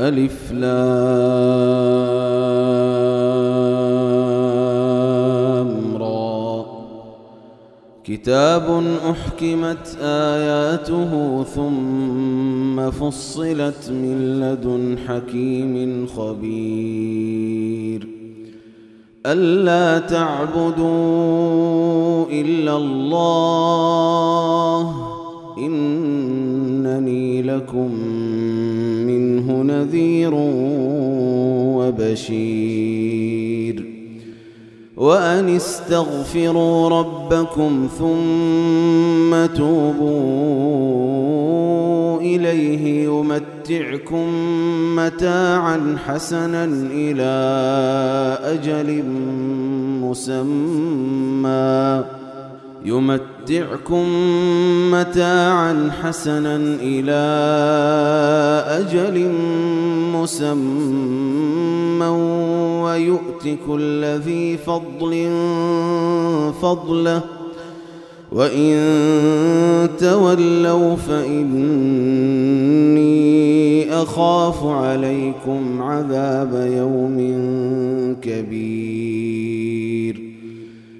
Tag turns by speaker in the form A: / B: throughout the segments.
A: ألف لام را. كتاب أحكمت آياته ثم فصلت من لدن حكيم خبير. ألا تعبدوا إلا الله نذير وبشير. وأن استغفروا ربكم ثم توبوا إليه يمتعكم متاعا حسنا إلى أجل مسمى. يمتعكم متاعا حسنا إلى أجل مسمى ويؤت كل ذي فضل فضله وإن تولوا فإني أخاف عليكم عذاب يوم كبير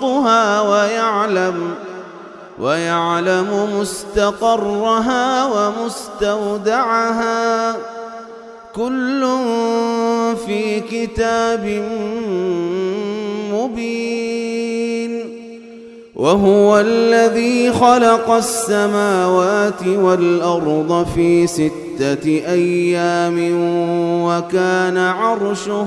A: رزقها ويعلم ويعلم مستقرها ومستودعها. كل في كتاب مبين. وهو الذي خلق السماوات والأرض في ستة أيام وكان عرشه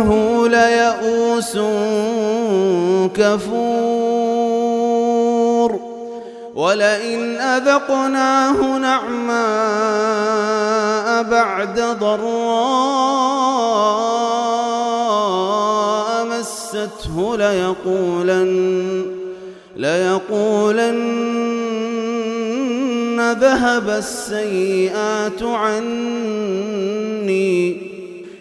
A: إنه ليئوس كفور. ولئن أذقناه نعماء بعد ضراء مسته ليقولن ليقولن ذهب السيئات عني.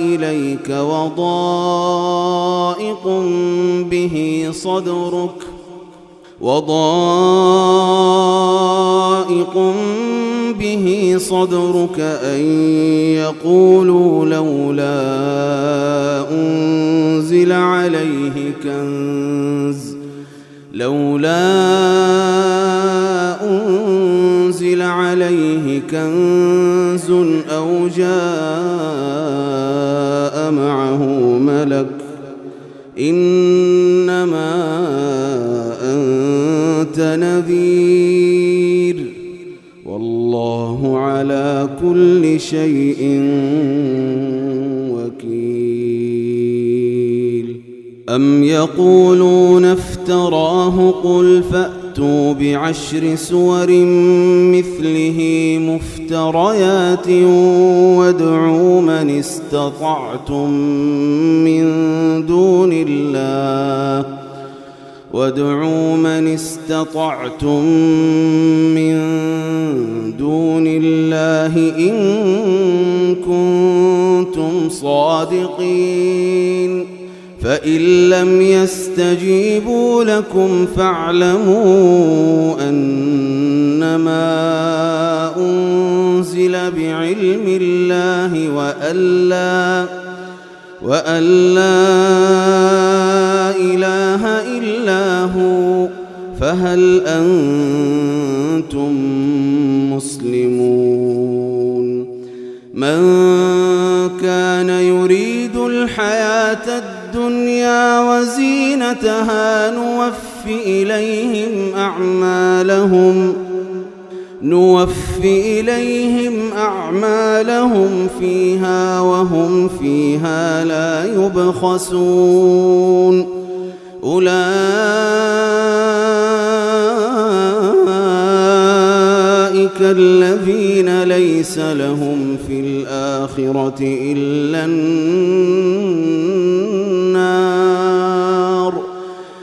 A: إليك وضائق به صدرك وضائق به صدرك أن يقولوا لولا أنزل عليه كنز لولا أنزل عليه كنز أو جاء ملك إنما أنت نذير. والله على كل شيء وكيل. أم يقولون افتراه قل فأتوا بعشر سور مثله مفتريات وادعوا من استطعتم من دون الله وادعوا من استطعتم من دون الله إن كنتم صادقين فإن لم يستجيبوا لكم فاعلموا أنما أنزل بعلم الله وأن لا وأن لا إله إلا هو فهل أنتم مسلمون؟ من كان يريد الحياة الدنيا وزينتها نوف إليهم أعمالهم نوف إليهم أعمالهم فيها وهم فيها لا يبخسون. أولئك الذين ليس لهم في الآخرة إلا النار.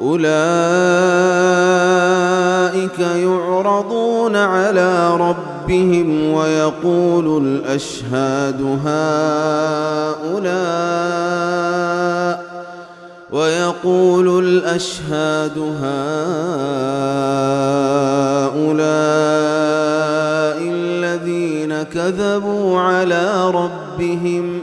A: أولئك يعرضون على ربهم ويقول الأشهاد هؤلاء ويقول الأشهاد هؤلاء الذين كذبوا على ربهم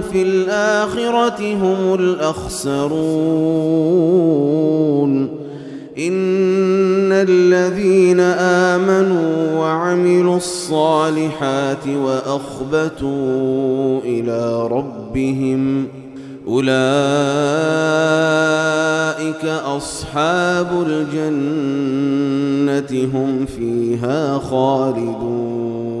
A: الآخرة هم الأخسرون. إن الذين آمنوا وعملوا الصالحات وأخبتوا إلى ربهم أولئك أصحاب الجنة هم فيها خالدون.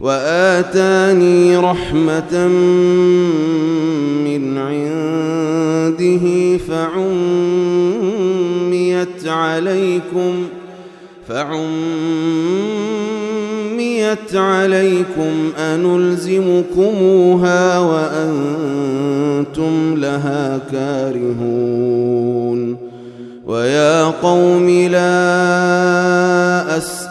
A: وآتاني رحمة من عنده فعميت عليكم فعميت عليكم أنلزمكموها وأنتم لها كارهون ويا قوم لا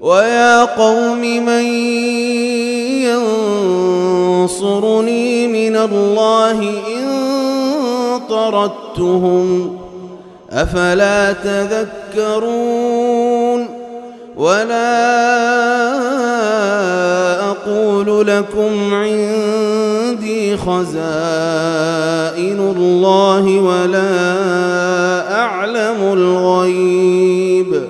A: ويا قوم من ينصرني من الله إن طردتهم أفلا تذكرون ولا أقول لكم عندي خزائن الله ولا أعلم الغيب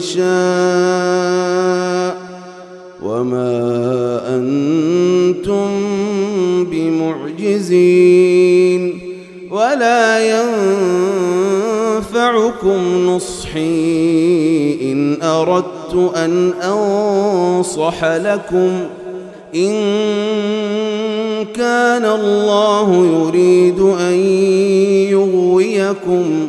A: شاء وما أنتم بمعجزين ولا ينفعكم نصحي إن أردت أن أنصح لكم إن كان الله يريد أن يغويكم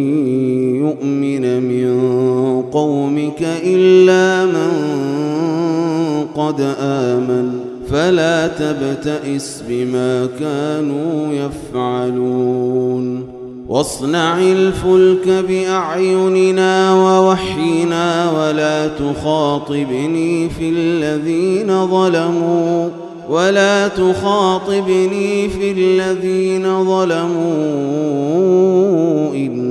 A: قومك إلا من قد آمن. فلا تبتئس بما كانوا يفعلون. واصنع الفلك بأعيننا ووحينا ولا تخاطبني في الذين ظلموا. ولا تخاطبني في الذين ظلموا. إنهم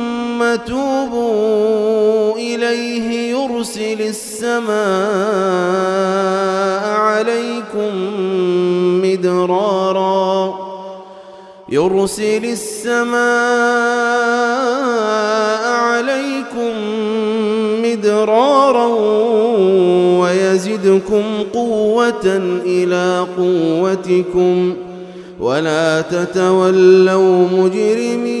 A: توبوا إليه يرسل السماء عليكم مدرارا. يرسل السماء عليكم مدرارا ويزدكم قوة إلى قوتكم. ولا تتولوا مجرمين.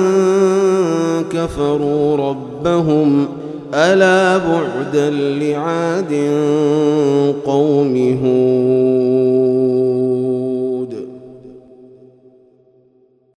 A: كفروا ربهم ألا بعدا لعاد قوم هود